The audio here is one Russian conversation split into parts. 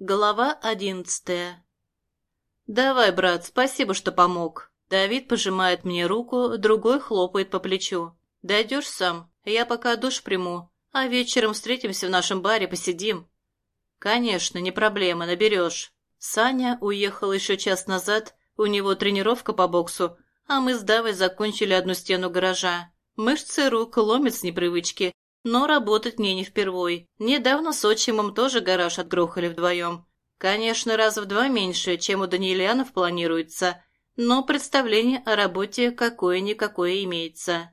Глава одиннадцатая. «Давай, брат, спасибо, что помог». Давид пожимает мне руку, другой хлопает по плечу. «Дойдешь сам? Я пока душ приму, а вечером встретимся в нашем баре, посидим». «Конечно, не проблема, наберешь». Саня уехал еще час назад, у него тренировка по боксу, а мы с Давой закончили одну стену гаража. Мышцы рук ломят с непривычки, но работать мне не впервой. Недавно с отчимом тоже гараж отгрохали вдвоем. Конечно, раз в два меньше, чем у Даниэлянов планируется, но представление о работе какое-никакое имеется.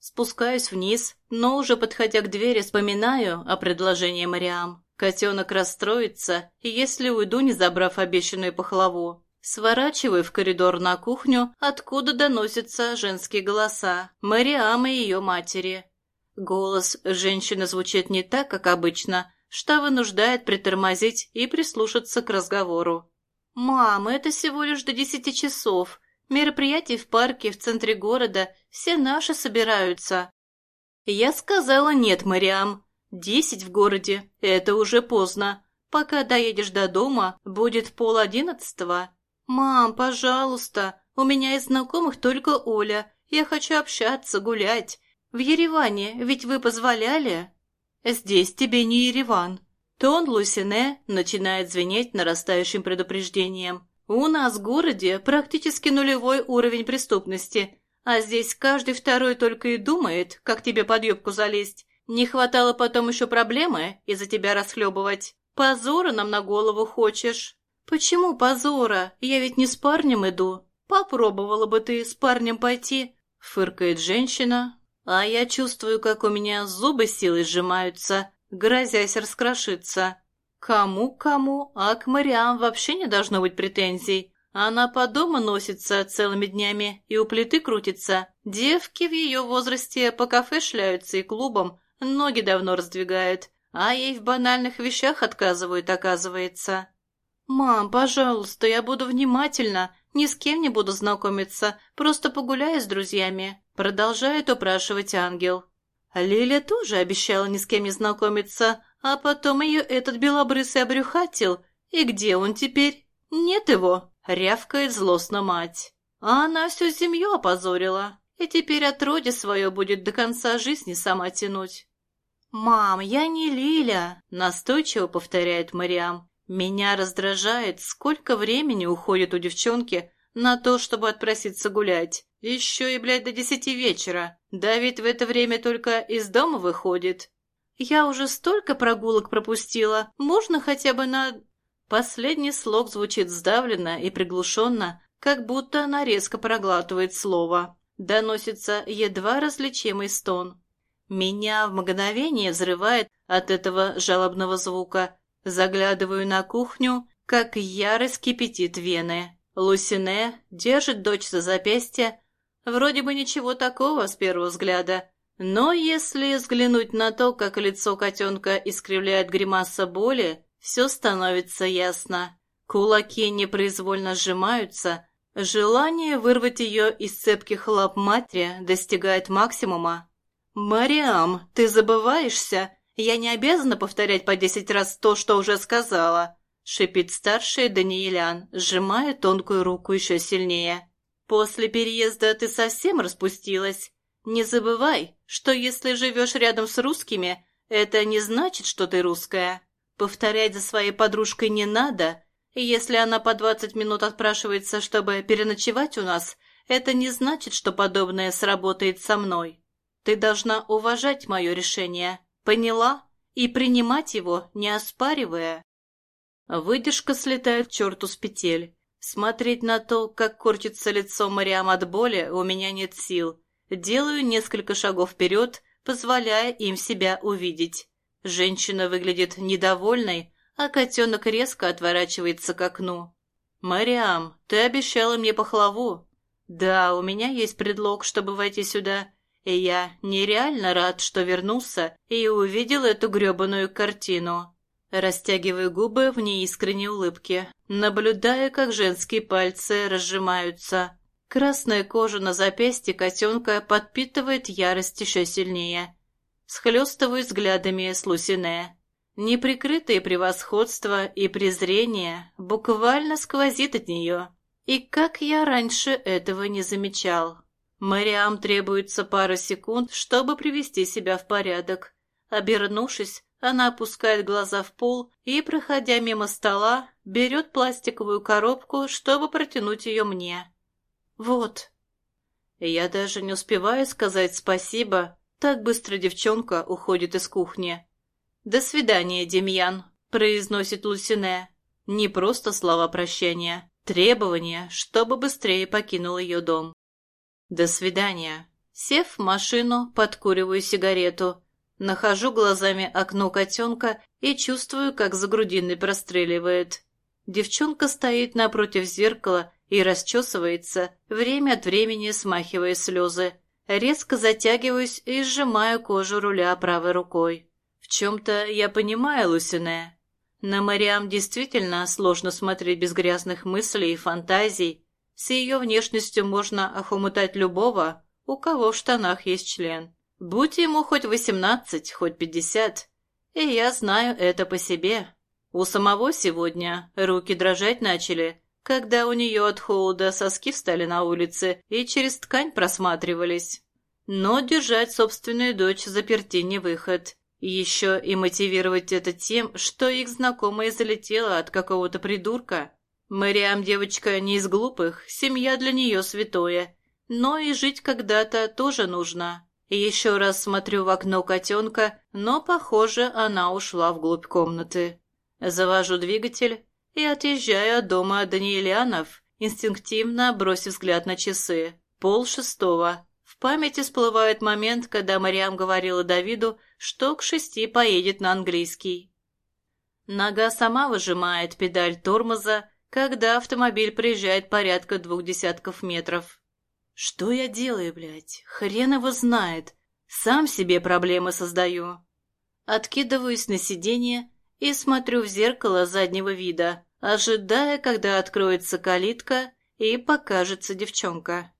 Спускаюсь вниз, но уже подходя к двери, вспоминаю о предложении Мариам. Котенок расстроится, если уйду, не забрав обещанную пахлаву. Сворачиваю в коридор на кухню, откуда доносятся женские голоса. Мариам и ее матери. Голос женщины звучит не так, как обычно, что вынуждает притормозить и прислушаться к разговору. «Мам, это всего лишь до десяти часов. Мероприятие в парке в центре города. Все наши собираются». Я сказала «нет, Мариам». Десять в городе. Это уже поздно. Пока доедешь до дома, будет пол одиннадцатого. «Мам, пожалуйста, у меня из знакомых только Оля. Я хочу общаться, гулять. В Ереване ведь вы позволяли? Здесь тебе не Ереван. Тон Лусине начинает звенеть нарастающим предупреждением. У нас в городе практически нулевой уровень преступности, а здесь каждый второй только и думает, как тебе под юбку залезть. Не хватало потом еще проблемы из-за тебя расхлебывать. Позора нам на голову хочешь. Почему позора? Я ведь не с парнем иду. Попробовала бы ты с парнем пойти, фыркает женщина, а я чувствую, как у меня зубы силой сжимаются, грозясь раскрошиться. Кому-кому, а к Мариам вообще не должно быть претензий. Она по дому носится целыми днями и у плиты крутится. Девки в ее возрасте по кафе шляются и клубам, ноги давно раздвигают, а ей в банальных вещах отказывают, оказывается. «Мам, пожалуйста, я буду внимательна, ни с кем не буду знакомиться, просто погуляю с друзьями», — продолжает упрашивать ангел. Лиля тоже обещала ни с кем не знакомиться, а потом ее этот белобрысый обрюхатил. И где он теперь? Нет его, рявкает злостно мать. А она всю семью опозорила, и теперь отроди свое будет до конца жизни сама тянуть. «Мам, я не Лиля», — настойчиво повторяет Мариам. Меня раздражает, сколько времени уходит у девчонки на то, чтобы отпроситься гулять. Еще и, блядь, до десяти вечера. Давид в это время только из дома выходит. Я уже столько прогулок пропустила. Можно хотя бы на... Последний слог звучит сдавленно и приглушенно, как будто она резко проглатывает слово. Доносится едва различимый стон. Меня в мгновение взрывает от этого жалобного звука, Заглядываю на кухню, как ярость кипятит вены. Лусине держит дочь за запястье. Вроде бы ничего такого с первого взгляда. Но если взглянуть на то, как лицо котенка искривляет гримаса боли, все становится ясно. Кулаки непроизвольно сжимаются. Желание вырвать ее из цепких лап матери достигает максимума. «Мариам, ты забываешься? Я не обязана повторять по десять раз то, что уже сказала», — шипит старшая Даниэлян, сжимая тонкую руку еще сильнее. «После переезда ты совсем распустилась. Не забывай, что если живешь рядом с русскими, это не значит, что ты русская. Повторять за своей подружкой не надо. Если она по двадцать минут отпрашивается, чтобы переночевать у нас, это не значит, что подобное сработает со мной. Ты должна уважать мое решение». Поняла? И принимать его, не оспаривая. Выдержка слетает к черту с петель. Смотреть на то, как корчится лицо Мариам от боли, у меня нет сил. Делаю несколько шагов вперед, позволяя им себя увидеть. Женщина выглядит недовольной, а котенок резко отворачивается к окну. «Мариам, ты обещала мне пахлаву». «Да, у меня есть предлог, чтобы войти сюда, и я нереально рад, что вернулся и увидел эту грёбаную картину. Растягиваю губы в неискренней улыбке, наблюдая, как женские пальцы разжимаются. Красная кожа на запястье котенка подпитывает ярость еще сильнее. Схлестываю взглядами с Лусине. Неприкрытое превосходство и презрение буквально сквозит от нее. И как я раньше этого не замечал. Мариам требуется пара секунд, чтобы привести себя в порядок. Обернувшись, она опускает глаза в пол и, проходя мимо стола, берет пластиковую коробку, чтобы протянуть ее мне. «Вот». Я даже не успеваю сказать спасибо, так быстро девчонка уходит из кухни. «До свидания, Демьян», — произносит Лусине. Не просто слова прощания, требования, чтобы быстрее покинул ее дом. «До свидания». Сев в машину, подкуриваю сигарету, нахожу глазами окно котенка и чувствую, как за грудиной простреливает. Девчонка стоит напротив зеркала и расчесывается, время от времени смахивая слезы. Резко затягиваюсь и сжимаю кожу руля правой рукой. В чем-то я понимаю Лусине. На Мариам действительно сложно смотреть без грязных мыслей и фантазий. С ее внешностью можно охомутать любого, у кого в штанах есть член. Будь ему хоть восемнадцать, хоть пятьдесят. И я знаю это по себе. У самого сегодня руки дрожать начали, когда у нее от холода соски встали на улице и через ткань просматривались. Но держать собственную дочь заперти не выход. Еще и мотивировать это тем, что их знакомая залетела от какого-то придурка. Мариам девочка не из глупых, семья для нее святое. Но и жить когда-то тоже нужно. Еще раз смотрю в окно котенка, но, похоже, она ушла вглубь комнаты. Завожу двигатель и отъезжаю от дома Даниэлянов, инстинктивно бросив взгляд на часы. Пол шестого. В памяти всплывает момент, когда Мариам говорила Давиду, что к шести поедет на английский. Нога сама выжимает педаль тормоза, когда автомобиль приезжает порядка двух десятков метров. Что я делаю, блядь? Хрен его знает. Сам себе проблемы создаю. Откидываюсь на сиденье и смотрю в зеркало заднего вида, ожидая, когда откроется калитка и покажется девчонка.